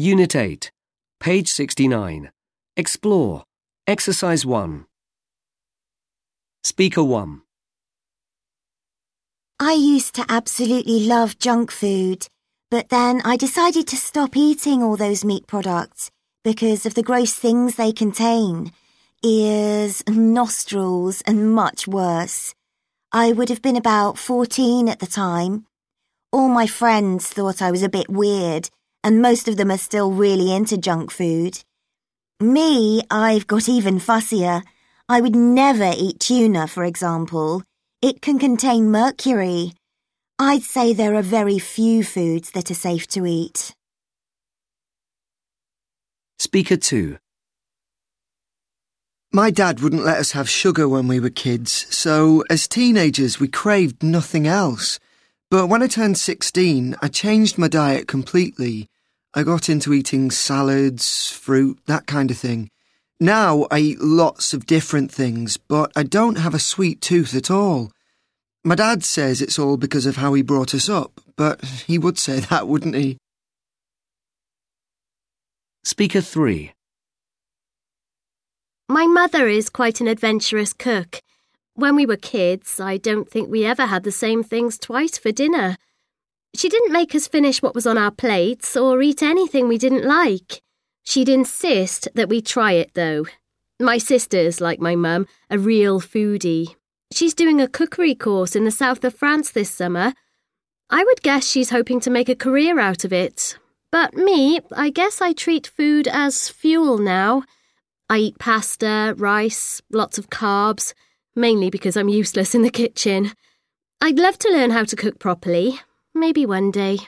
Unit 8, page 69. Explore. Exercise 1. Speaker 1. I used to absolutely love junk food, but then I decided to stop eating all those meat products because of the gross things they contain ears, nostrils, and much worse. I would have been about 14 at the time. All my friends thought I was a bit weird, and most of them are still really into junk food. Me, I've got even fussier. I would never eat tuna, for example. It can contain mercury. I'd say there are very few foods that are safe to eat. Speaker 2. My dad wouldn't let us have sugar when we were kids, so as teenagers we craved nothing else. But when I turned 16, I changed my diet completely. I got into eating salads, fruit, that kind of thing. Now I eat lots of different things, but I don't have a sweet tooth at all. My dad says it's all because of how he brought us up, but he would say that, wouldn't he? Speaker 3. My mother is quite an adventurous cook. When we were kids, I don't think we ever had the same things twice for dinner. She didn't make us finish what was on our plates or eat anything we didn't like. She'd insist that we try it, though. My sister's, like my mum, a real foodie. She's doing a cookery course in the south of France this summer. I would guess she's hoping to make a career out of it. But me, I guess I treat food as fuel now. I eat pasta, rice, lots of carbs, mainly because I'm useless in the kitchen. I'd love to learn how to cook properly. Maybe one day.